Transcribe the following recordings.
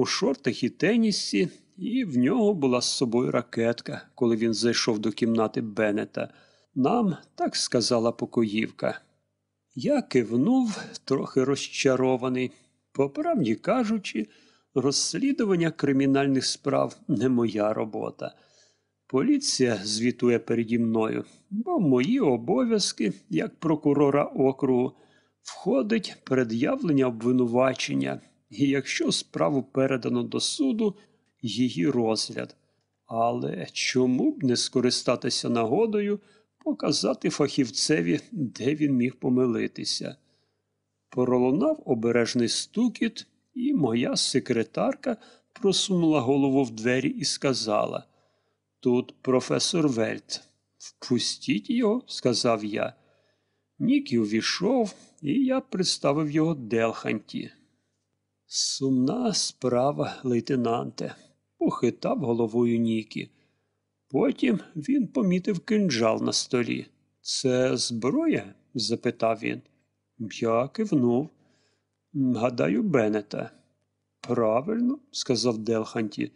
у шортах і тенісі, і в нього була з собою ракетка, коли він зайшов до кімнати Беннета. Нам так сказала покоївка. Я кивнув, трохи розчарований. По правді кажучи, розслідування кримінальних справ не моя робота. Поліція звітує переді мною, бо мої обов'язки, як прокурора округу, входить пред'явлення обвинувачення, і якщо справу передано до суду, її розгляд. Але чому б не скористатися нагодою показати фахівцеві, де він міг помилитися? Пролунав обережний стукіт, і моя секретарка просунула голову в двері і сказала Тут професор Вельт. Впустіть його, сказав я. Нікі увійшов, і я представив його Делханті. Сумна справа, лейтенанте, похитав головою Нікі. Потім він помітив кинджал на столі. Це зброя? запитав він. Я кивнув. Гадаю, Беннета. Правильно, сказав Делханті.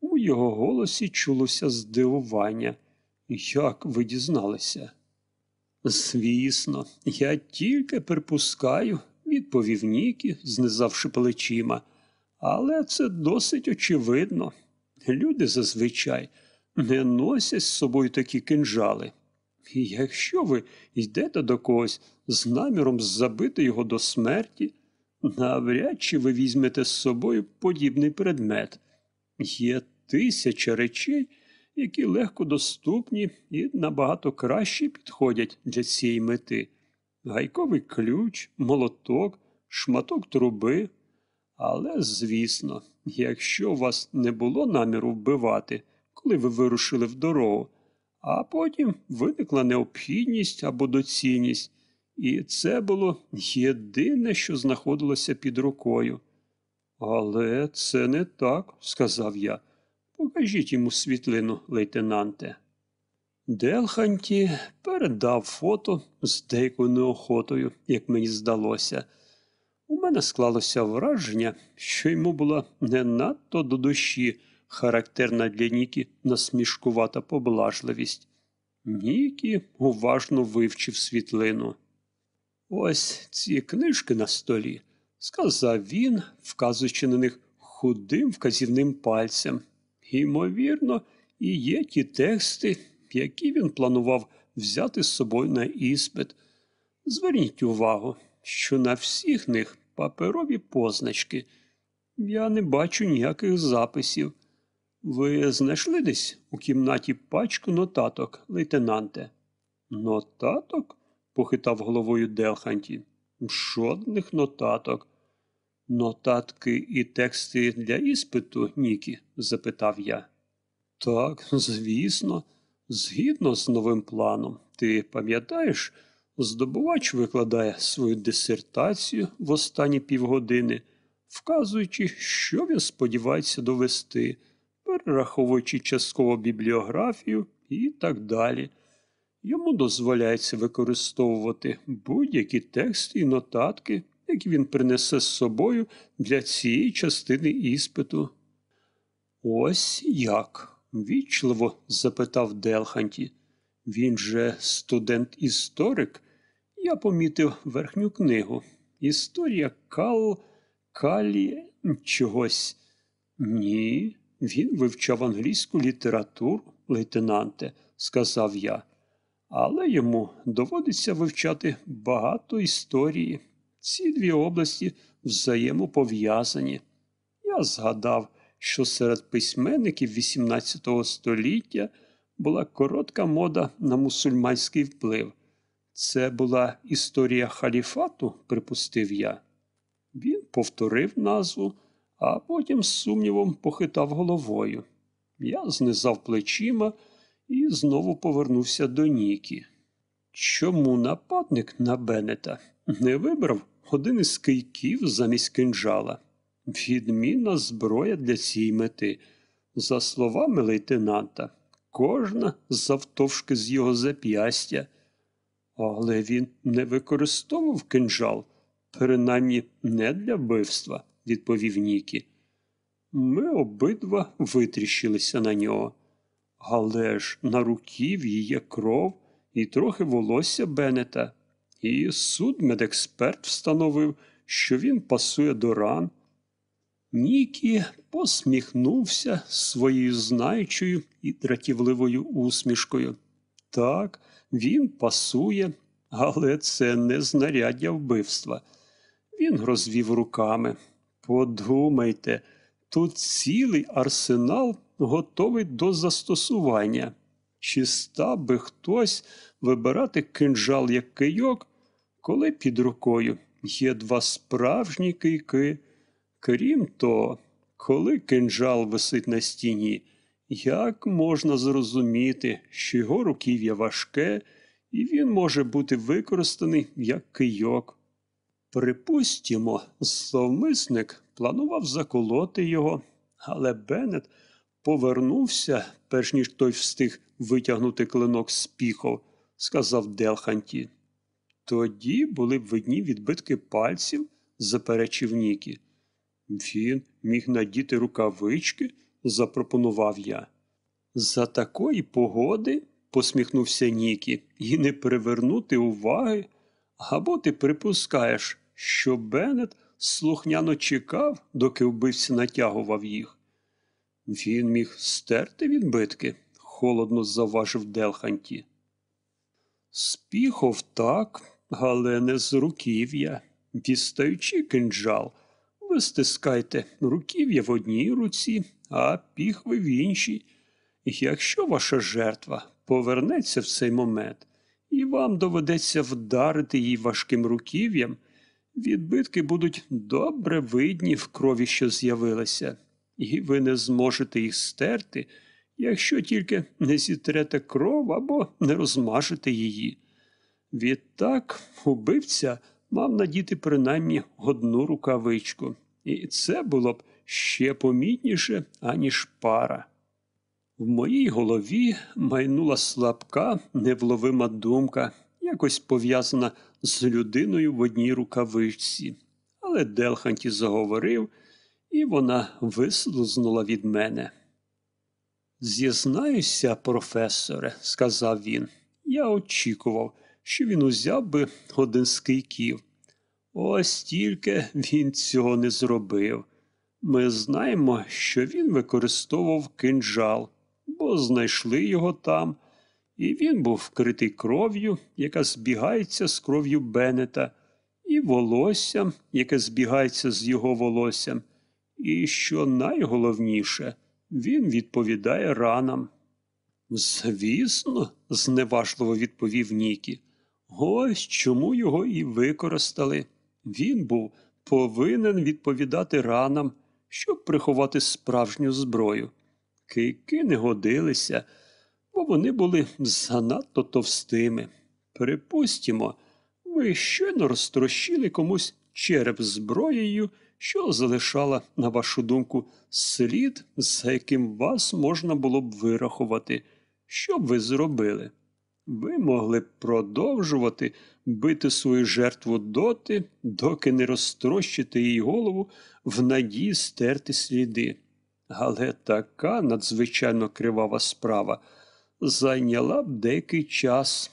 У його голосі чулося здивування. Як ви дізналися? Звісно, я тільки припускаю, відповів Нікі, знизавши плечима. Але це досить очевидно. Люди зазвичай не носять з собою такі кинжали. І якщо ви йдете до когось з наміром забити його до смерті, навряд чи ви візьмете з собою подібний предмет. Є тисяча речей, які легко доступні і набагато краще підходять для цієї мети. Гайковий ключ, молоток, шматок труби. Але, звісно, якщо вас не було наміру вбивати, коли ви вирушили в дорогу, а потім виникла необхідність або доцільність, і це було єдине, що знаходилося під рукою. Але це не так, сказав я. Покажіть йому світлину, лейтенанте. Делханті передав фото з деякою неохотою, як мені здалося. У мене склалося враження, що йому була не надто до душі характерна для Нікі насмішкувата поблажливість. Нікі уважно вивчив світлину. Ось ці книжки на столі, сказав він, вказуючи на них худим вказівним пальцем. Ймовірно, і є ті тексти, які він планував взяти з собою на іспит. Зверніть увагу, що на всіх них паперові позначки. Я не бачу ніяких записів. Ви знайшли десь у кімнаті пачку нотаток, лейтенанте? Нотаток? похитав головою Делханті. Жодних нотаток. Нотатки і тексти для іспиту, Нікі? запитав я. Так, звісно, згідно з новим планом. Ти пам'ятаєш, здобувач викладає свою дисертацію в останні півгодини, вказуючи, що він сподівається довести, перераховуючи частково бібліографію і так далі. Йому дозволяється використовувати будь-які тексти і нотатки, які він принесе з собою для цієї частини іспиту. Ось як? Вічливо запитав Делханті. Він же студент-історик. Я помітив верхню книгу. Історія Кал Калі чогось. Ні, він вивчав англійську літературу, лейтенанте, сказав я. Але йому доводиться вивчати багато історії. Ці дві області взаємопов'язані. Я згадав, що серед письменників XVIII століття була коротка мода на мусульманський вплив. Це була історія халіфату, припустив я. Він повторив назву, а потім з сумнівом похитав головою. Я знизав плечима і знову повернувся до Нікі. Чому нападник на Беннета не вибрав один із кийків замість кинджала? Відмінна зброя для цієї мети. За словами лейтенанта, кожна завтовшки з його зап'ястя. Але він не використовував кинджал, принаймні не для вбивства, відповів Нікі. Ми обидва витріщилися на нього. Але ж на руків'ї є кров і трохи волосся Беннета. І судмедексперт встановив, що він пасує до ран. Нікі посміхнувся своєю знаючою і дратівливою усмішкою. Так, він пасує, але це не знаряддя вбивства. Він розвів руками. Подумайте, тут цілий арсенал готовий до застосування. Чи став би хтось вибирати кинджал як кийок, коли під рукою є два справжні кийки? Крім того, коли кинджал висить на стіні, як можна зрозуміти, що його руків'я важке, і він може бути використаний як кийок? Припустімо, зловмисник планував заколоти його, але Беннет повернувся, перш ніж той встиг витягнути клинок з піхов, сказав Делханті. Тоді були б видні відбитки пальців, заперечив Нікі. Він міг надіти рукавички, запропонував я. За такої погоди, посміхнувся Нікі, і не привернути уваги. Або ти припускаєш, що Беннет слухняно чекав, доки вбивця натягував їх. Він міг стерти відбитки, холодно заважив Делханті. Спіхов так, але не з руків'я. Дістаючи кинджал, ви стискайте руків'я в одній руці, а піхви в іншій. Якщо ваша жертва повернеться в цей момент, і вам доведеться вдарити її важким руків'ям, відбитки будуть добре видні в крові, що з'явилися, і ви не зможете їх стерти, якщо тільки не зітрете кров або не розмажете її. Відтак убивця мав надіти принаймні одну рукавичку, і це було б ще помітніше, аніж пара. В моїй голові майнула слабка, невловима думка, якось пов'язана з людиною в одній рукавичці. Але Делханті заговорив, і вона вислузнула від мене. Зізнаюся, професоре, сказав він, я очікував, що він узяв би один з кийків. Ось тільки він цього не зробив. Ми знаємо, що він використовував кинджал, бо знайшли його там, і він був вкритий кров'ю, яка збігається з кров'ю Беннета, і волоссям, яке збігається з його волоссям. І що найголовніше, він відповідає ранам. Звісно, зневажливо відповів Нікі. Ось чому його і використали. Він був повинен відповідати ранам, щоб приховати справжню зброю. Кийки не годилися, бо вони були занадто товстими. Припустімо, ви щойно розтрощили комусь череп зброєю, що залишала, на вашу думку, слід, за яким вас можна було б вирахувати. Що б ви зробили? Ви могли б продовжувати бити свою жертву доти, доки не розтрощите її голову в надії стерти сліди. Але така надзвичайно кривава справа зайняла б деякий час.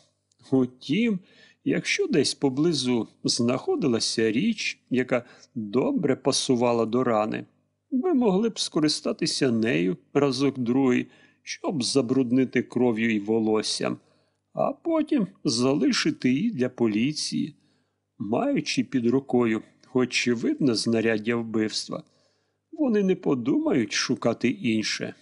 Утім, якщо десь поблизу знаходилася річ, яка добре пасувала до рани, ви могли б скористатися нею разок другий, щоб забруднити кров'ю і волоссям, а потім залишити її для поліції, маючи під рукою очевидне знаряддя вбивства. Вони не подумають шукати інше.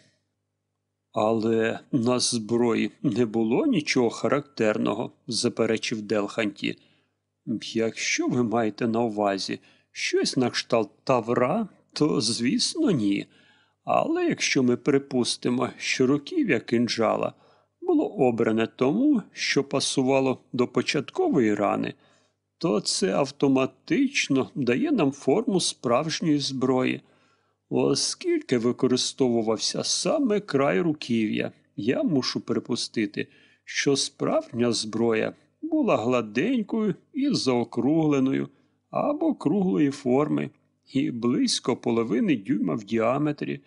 Але на зброї не було нічого характерного, заперечив Делханті. Якщо ви маєте на увазі щось на кшталт тавра, то звісно, ні. Але якщо ми припустимо, що руків'я кинджала було обране тому, що пасувало до початкової рани, то це автоматично дає нам форму справжньої зброї. Оскільки використовувався саме край руків'я, я мушу припустити, що справжня зброя була гладенькою і заокругленою або круглої форми, і близько половини дюйма в діаметрі.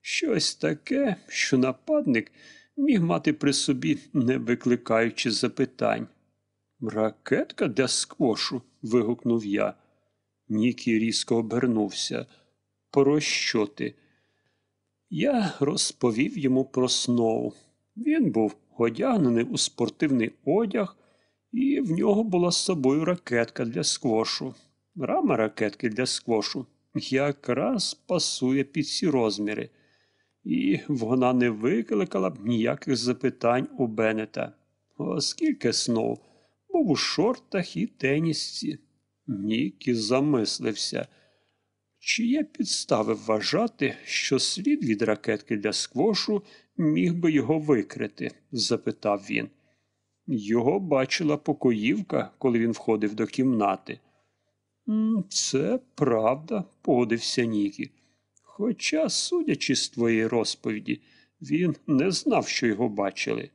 Щось таке, що нападник міг мати при собі, не викликаючи запитань. Ракетка для сквошу. вигукнув я. Нікі різко обернувся. Про що ти? Я розповів йому про сноу. Він був одягнений у спортивний одяг, і в нього була з собою ракетка для сквошу. Рама ракетки для сквошу якраз пасує під ці розміри, і вона не викликала б ніяких запитань у Беннета, оскільки Сноу був у шортах і тенісці. Нікі замислився. Чи є підстави вважати, що слід від ракетки для сквошу міг би його викрити? запитав він. Його бачила покоївка, коли він входив до кімнати. Це правда, погодився Нікі. Хоча, судячи з твоєї розповіді, він не знав, що його бачили.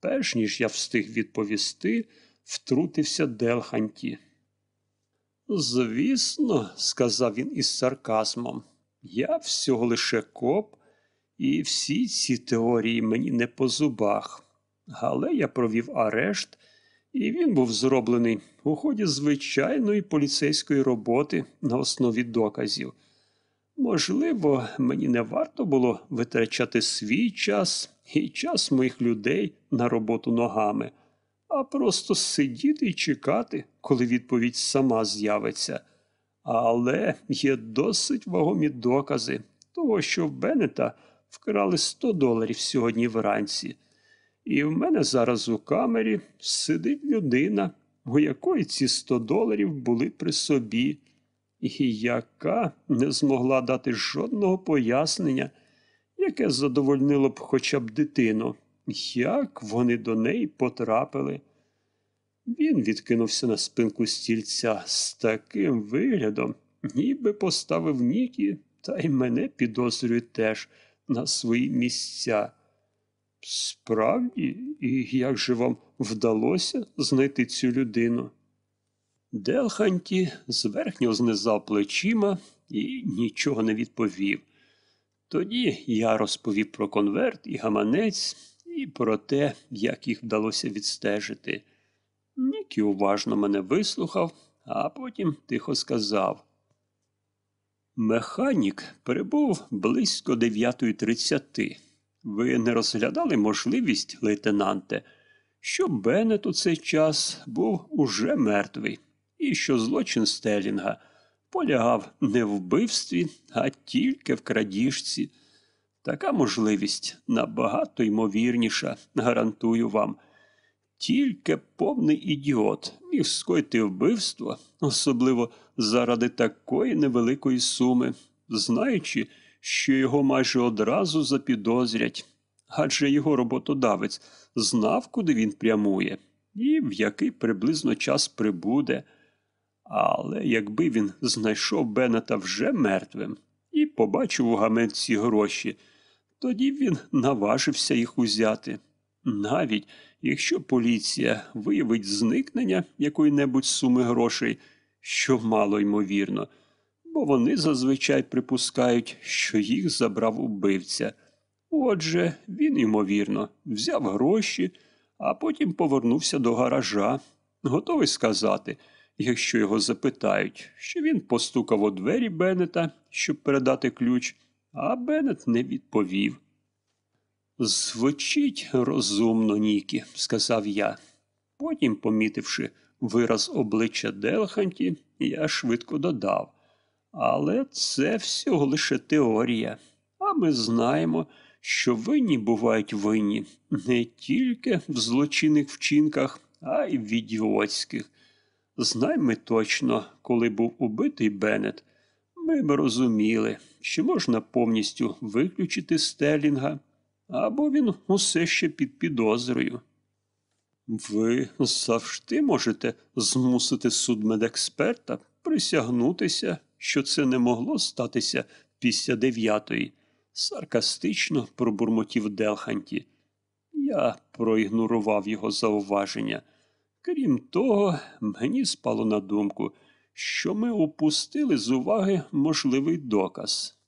Перш ніж я встиг відповісти, втрутився Делханті. Звісно, сказав він із сарказмом, я всього лише коп, і всі ці теорії мені не по зубах. Але я провів арешт, і він був зроблений у ході звичайної поліцейської роботи на основі доказів. Можливо, мені не варто було витрачати свій час і час моїх людей на роботу ногами а просто сидіти і чекати, коли відповідь сама з'явиться. Але є досить вагомі докази того, що в Беннета вкрали 100 доларів сьогодні вранці. І в мене зараз у камері сидить людина, у якої ці 100 доларів були при собі, і яка не змогла дати жодного пояснення, яке задовольнило б хоча б дитину. Як вони до неї потрапили? Він відкинувся на спинку стільця з таким виглядом, ніби поставив Нікі, та й мене підозрюють теж на свої місця. Справді, і як же вам вдалося знайти цю людину? Делханті зверхньо знизав плечима і нічого не відповів. Тоді я розповів про конверт і гаманець і про те, як їх вдалося відстежити. Нікі уважно мене вислухав, а потім тихо сказав. Механік прибув близько 9.30. Ви не розглядали можливість, лейтенанте, що Беннет у цей час був уже мертвий, і що злочин Стелінга полягав не в вбивстві, а тільки в крадіжці. Така можливість набагато ймовірніша, гарантую вам. Тільки повний ідіот міг скоїти вбивство, особливо заради такої невеликої суми, знаючи, що його майже одразу запідозрять, адже його роботодавець знав, куди він прямує, і в який приблизно час прибуде. Але якби він знайшов Беннета вже мертвим і побачив у гаманці гроші, тоді він наважився їх узяти. Навіть якщо поліція виявить зникнення якої-небудь суми грошей, що мало ймовірно, бо вони зазвичай припускають, що їх забрав убивця. Отже, він, ймовірно, взяв гроші, а потім повернувся до гаража, готовий сказати, якщо його запитають, що він постукав у двері Беннета, щоб передати ключ, а Беннет не відповів. Звучить розумно, Нікі, сказав я. Потім, помітивши вираз обличчя Делханті, я швидко додав. Але це всього лише теорія. А ми знаємо, що винні бувають винні не тільки в злочинних вчинках, а й в ідіотських. Знай ми точно, коли був убитий Беннет, ми б розуміли, що можна повністю виключити Стелінга або він усе ще під підозрою. Ви завжди можете змусити судмедексперта присягнутися, що це не могло статися після дев'ятої, саркастично пробурмотів Делханті. Я проігнорував його зауваження. Крім того, мені спало на думку, що ми упустили з уваги можливий доказ.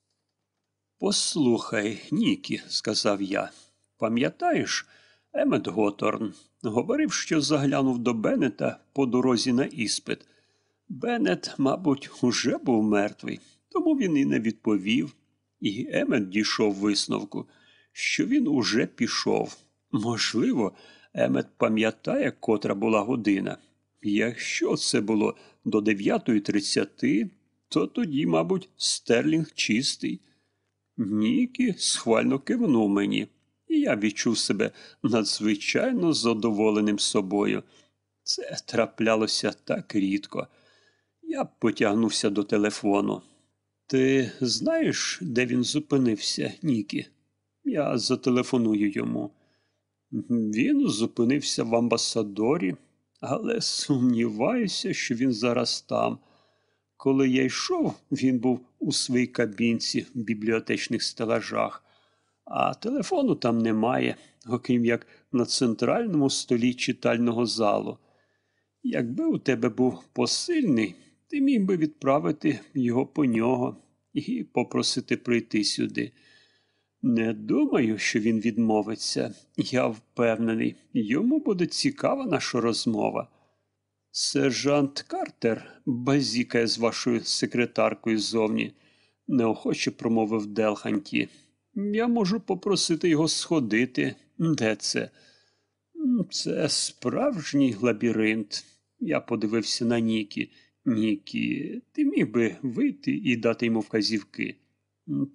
Послухай, Нікі, сказав я, пам'ятаєш, Емет Готорн говорив, що заглянув до Беннета по дорозі на іспит. Беннет, мабуть, уже був мертвий, тому він і не відповів. І Емет дійшов висновку, що він уже пішов. Можливо, Емет пам'ятає, котра була година. Якщо це було до 9.30, то тоді, мабуть, стерлінг чистий. Нікі схвально кивнув мені, і я відчув себе надзвичайно задоволеним собою. Це траплялося так рідко. Я потягнувся до телефону. Ти знаєш, де він зупинився, Нікі? Я зателефоную йому. Він зупинився в амбасадорі, але сумніваюся, що він зараз там. Коли я йшов, він був у своїй кабінці в бібліотечних стелажах, а телефону там немає, окрім як на центральному столі читального залу. Якби у тебе був посильний, ти міг би відправити його по нього і попросити прийти сюди. Не думаю, що він відмовиться. Я впевнений, йому буде цікава наша розмова. Сержант Картер базікає з вашою секретаркою ззовні, неохоче промовив Делханті. Я можу попросити його сходити. Де це? Це справжній лабіринт. Я подивився на Нікі. Нікі, ти міг би вийти і дати йому вказівки.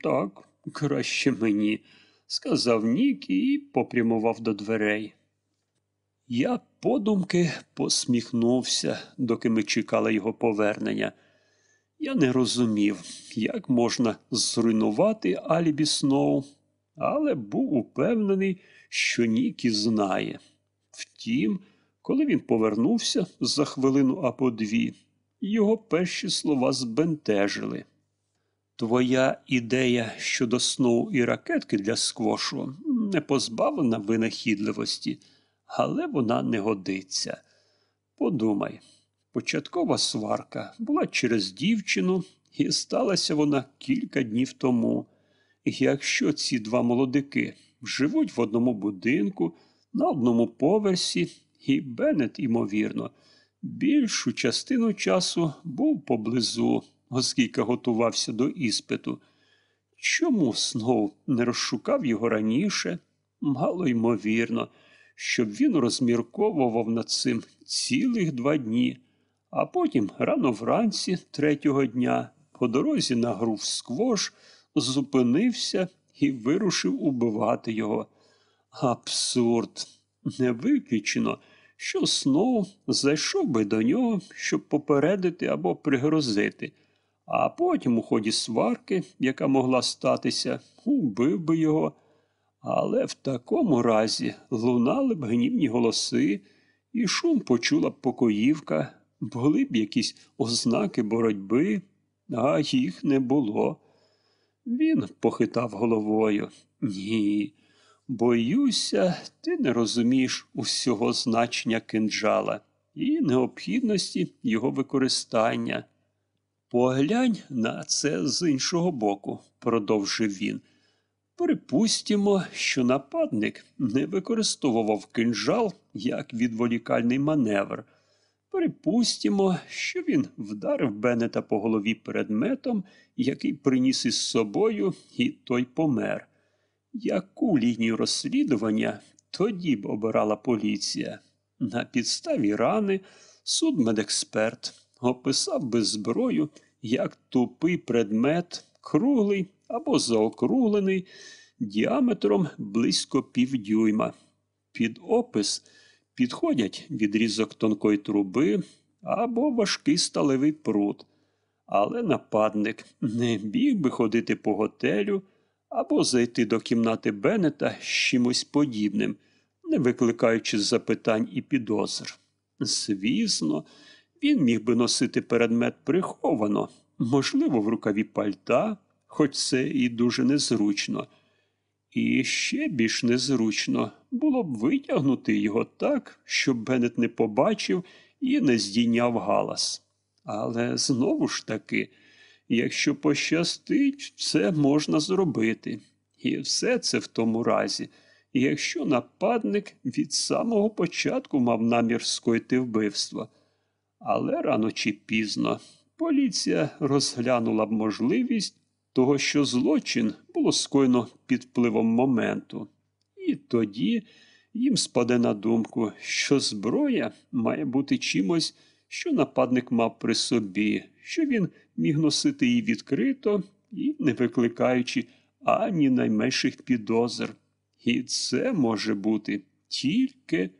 Так, краще мені, сказав Нікі і попрямував до дверей. Я подумки посміхнувся, доки ми чекали його повернення. Я не розумів, як можна зруйнувати Алібі Сноу, але був упевнений, що Нікі знає. Втім, коли він повернувся за хвилину або дві, його перші слова збентежили. Твоя ідея щодо сноу і ракетки для сквошу не позбавлена винахідливості, але вона не годиться. Подумай, початкова сварка була через дівчину, і сталася вона кілька днів тому. Якщо ці два молодики живуть в одному будинку, на одному поверсі, і Беннет, ймовірно, більшу частину часу був поблизу, оскільки готувався до іспиту. Чому Сноу не розшукав його раніше? Мало ймовірно, щоб він розмірковував над цим цілих два дні, а потім рано вранці третього дня по дорозі на гру в сквош зупинився і вирушив убивати його. Абсурд! Не виключено, що Сноу зайшов би до нього, щоб попередити або пригрозити, а потім у ході сварки, яка могла статися, убив би його. Але в такому разі лунали б гнівні голоси, і шум почула б покоївка, були б якісь ознаки боротьби, а їх не було. Він похитав головою. Ні. Боюся, ти не розумієш усього значення кинджала і необхідності його використання. Поглянь на це з іншого боку, продовжив він. Припустімо, що нападник не використовував кинджал як відволікальний маневр. Припустімо, що він вдарив Беннета по голові предметом, який приніс із собою, і той помер. Яку лінію розслідування тоді б обирала поліція? На підставі рани судмедексперт описав би зброю як тупий предмет, круглий або заокруглений, діаметром близько півдюйма. Під опис підходять відрізок тонкої труби або важкий сталевий прут. Але нападник не біг би ходити по готелю або зайти до кімнати Беннета з чимось подібним, не викликаючи запитань і підозр. Звісно, він міг би носити предмет приховано, можливо, в рукаві пальта, хоч це і дуже незручно. І ще більш незручно було б витягнути його так, щоб Беннет не побачив і не здійняв галас. Але знову ж таки, якщо пощастить, це можна зробити. І все це в тому разі, якщо нападник від самого початку мав намір скоїти вбивство. Але рано чи пізно поліція розглянула б можливість того, що злочин було скоєно під впливом моменту. І тоді їм спаде на думку, що зброя має бути чимось, що нападник мав при собі, що він міг носити її відкрито і не викликаючи ані найменших підозр. І це може бути тільки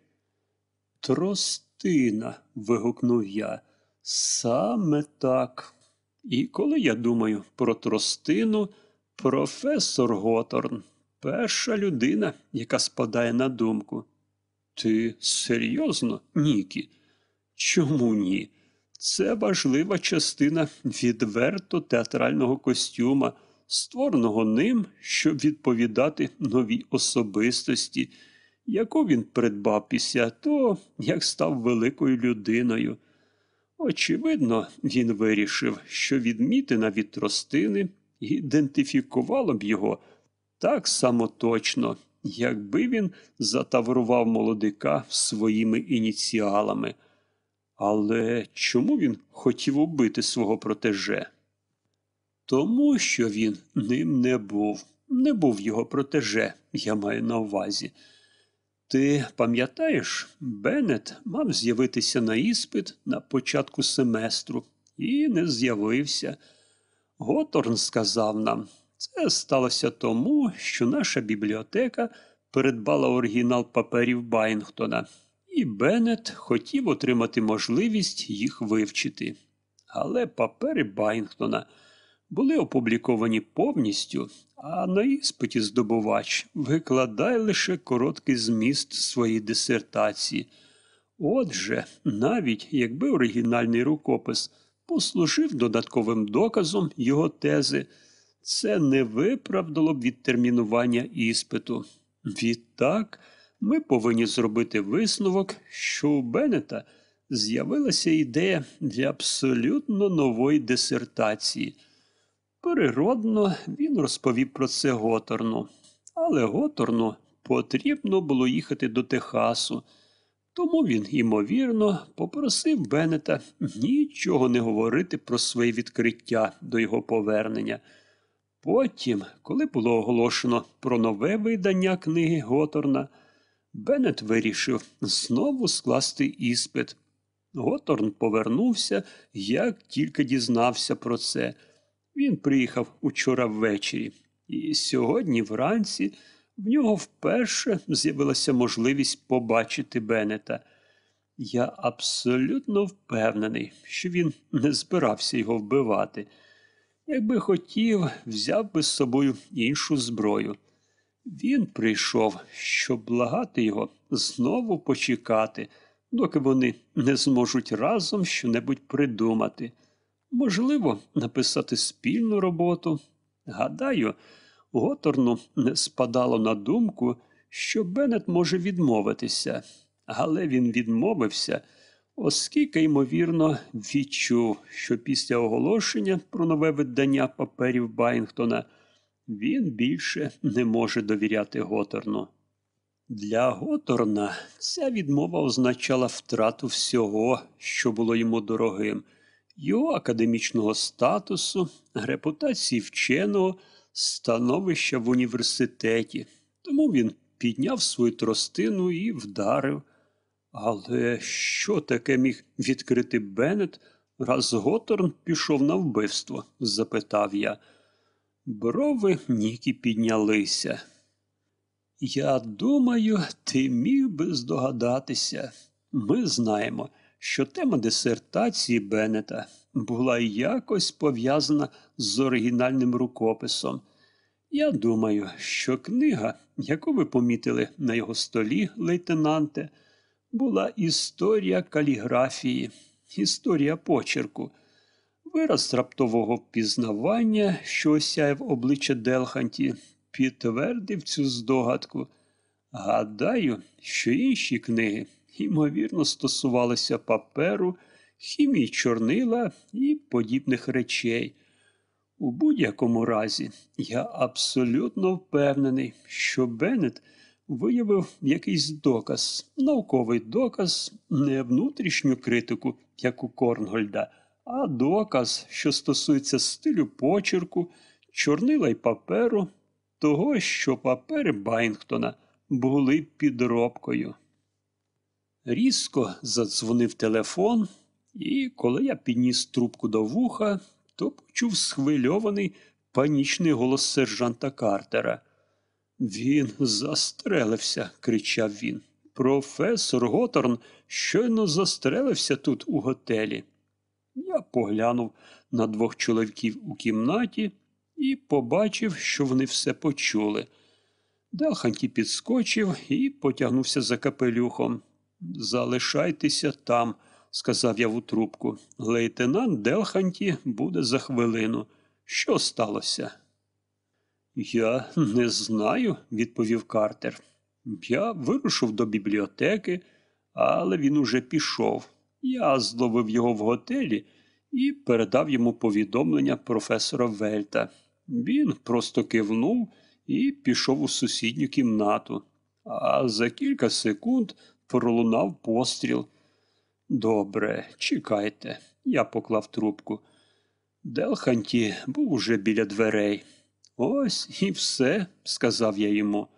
тростина, вигукнув я. Саме так. І коли я думаю про тростину, професор Готорн перша людина, яка спадає на думку. Ти серйозно, Нікі? Чому ні? Це важлива частина відверто театрального костюма, створеного ним, щоб відповідати новій особистості, яку він придбав після того, як став великою людиною. Очевидно, він вирішив, що відмітина від тростини ідентифікувала б його так само точно, якби він затаврував молодика своїми ініціалами. Але чому він хотів убити свого протеже? Тому що він ним не був, не був його протеже, я маю на увазі. Ти пам'ятаєш, Беннет мав з'явитися на іспит на початку семестру і не з'явився. Готорн сказав нам, це сталося тому, що наша бібліотека передбала оригінал паперів Байнгтона, і Беннет хотів отримати можливість їх вивчити. Але папери Байнгтона були опубліковані повністю, а на іспиті здобувач викладає лише короткий зміст своєї дисертації. Отже, навіть якби оригінальний рукопис послужив додатковим доказом його тези, це не виправдало б відтермінування іспиту. Відтак, ми повинні зробити висновок, що у Беннета з'явилася ідея для абсолютно нової дисертації. Природно, він розповів про це Готорну, але Готорну потрібно було їхати до Техасу. Тому він, ймовірно, попросив Беннета нічого не говорити про своє відкриття до його повернення. Потім, коли було оголошено про нове видання книги Готорна, Беннет вирішив знову скласти іспит. Готорн повернувся, як тільки дізнався про це. Він приїхав учора ввечері, і сьогодні вранці в нього вперше з'явилася можливість побачити Беннета. Я абсолютно впевнений, що він не збирався його вбивати. Якби хотів, взяв би з собою іншу зброю. Він прийшов, щоб благати його знову почекати, доки вони не зможуть разом щонебудь придумати. Можливо, написати спільну роботу. Гадаю, Готорну не спадало на думку, що Беннет може відмовитися, але він відмовився, оскільки, ймовірно, відчув, що після оголошення про нове видання паперів Байнгтона він більше не може довіряти Готорну. Для Готорна ця відмова означала втрату всього, що було йому дорогим, його академічного статусу, репутації вченого, становища в університеті. Тому він підняв свою тростину і вдарив. Але що таке міг відкрити Беннет, раз Готорн пішов на вбивство? запитав я. Брови Нікі піднялися. Я думаю, ти міг би здогадатися. Ми знаємо, що тема дисертації Беннета була якось пов'язана з оригінальним рукописом. Я думаю, що книга, яку ви помітили на його столі, лейтенанте, була історія каліграфії, історія почерку, вираз раптового впізнавання, що осяяв обличчя Делханті, підтвердив цю здогадку. Гадаю, що інші книги, ймовірно, стосувалися паперу, хімії чорнила і подібних речей. У будь-якому разі, я абсолютно впевнений, що Беннет виявив якийсь доказ, науковий доказ, не внутрішню критику, як у Корнгольда, а доказ, що стосується стилю почерку, чорнила й паперу, того, що папери Байнгтона були підробкою. Різко задзвонив телефон, і коли я підніс трубку до вуха, то почув схвильований панічний голос сержанта Картера. Він застрелився, кричав він. Професор Готорн щойно застрелився тут у готелі. Я поглянув на двох чоловіків у кімнаті і побачив, що вони все почули. Делханті підскочив і потягнувся за капелюхом. Залишайтеся там, сказав я в трубку. Лейтенант Делханті буде за хвилину. Що сталося? Я не знаю, відповів Картер. Я вирушив до бібліотеки, але він уже пішов. Я зловив його в готелі і передав йому повідомлення професора Вельта. Він просто кивнув і пішов у сусідню кімнату. А за кілька секунд пролунав постріл. Добре, чекайте, я поклав трубку. Делханті був уже біля дверей. Ось і все, сказав я йому.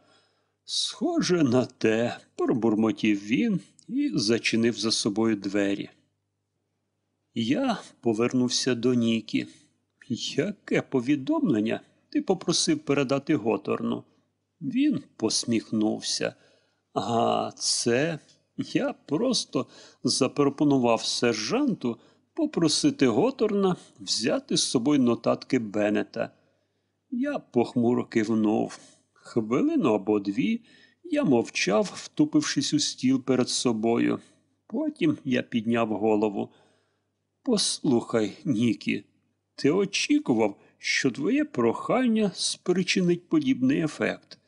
Схоже на те, пробурмотів він і зачинив за собою двері. Я повернувся до Нікі. Яке повідомлення ти попросив передати Готорну? Він посміхнувся. А це я просто запропонував сержанту попросити Готорна взяти з собою нотатки Беннета. Я похмуро кивнув. Хвилину або дві я мовчав, втупившись у стіл перед собою. Потім я підняв голову. Послухай, Нікі, ти очікував, що твоє прохання спричинить подібний ефект.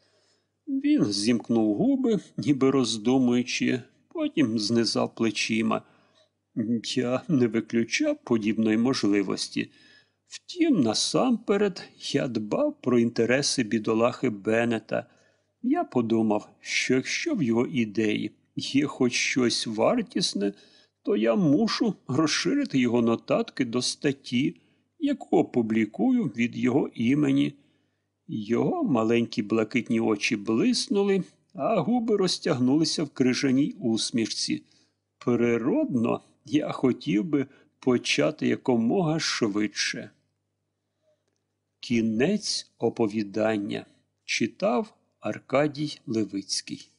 Він зімкнув губи, ніби роздумуючи, потім знизав плечима. Я не виключав подібної можливості. Втім, насамперед я дбав про інтереси бідолахи Беннета. Я подумав, що якщо в його ідеї є хоч щось вартісне, то я мушу розширити його нотатки до статті, яку опублікую від його імені. Його маленькі блакитні очі блиснули, а губи розтягнулися в крижаній усмішці. Природно, я хотів би почати якомога швидше. Кінець оповідання читав Аркадій Левицький